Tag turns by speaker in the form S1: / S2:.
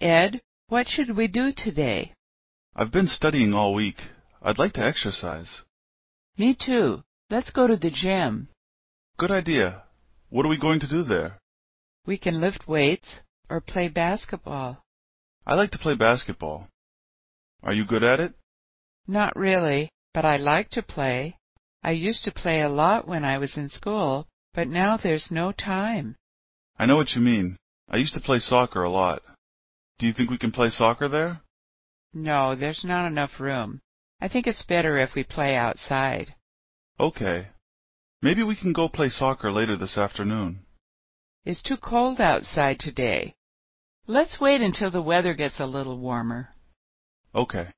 S1: Ed, what should we do today?
S2: I've been studying all week. I'd like to exercise.
S1: Me too. Let's go to the gym.
S2: Good idea. What are we going to do there?
S1: We can lift weights or play basketball.
S2: I like to play basketball. Are you good at it?
S1: Not really, but I like to play. I used to play a lot when I was in school, but now there's no time.
S2: I know what you mean. I used to play soccer a lot. Do you think we can play soccer there?
S1: No, there's not enough room. I think it's better if we play outside.
S2: Okay. Maybe we can go play soccer later this afternoon.
S1: It's too cold outside today. Let's wait until the weather gets a little warmer.
S2: Okay.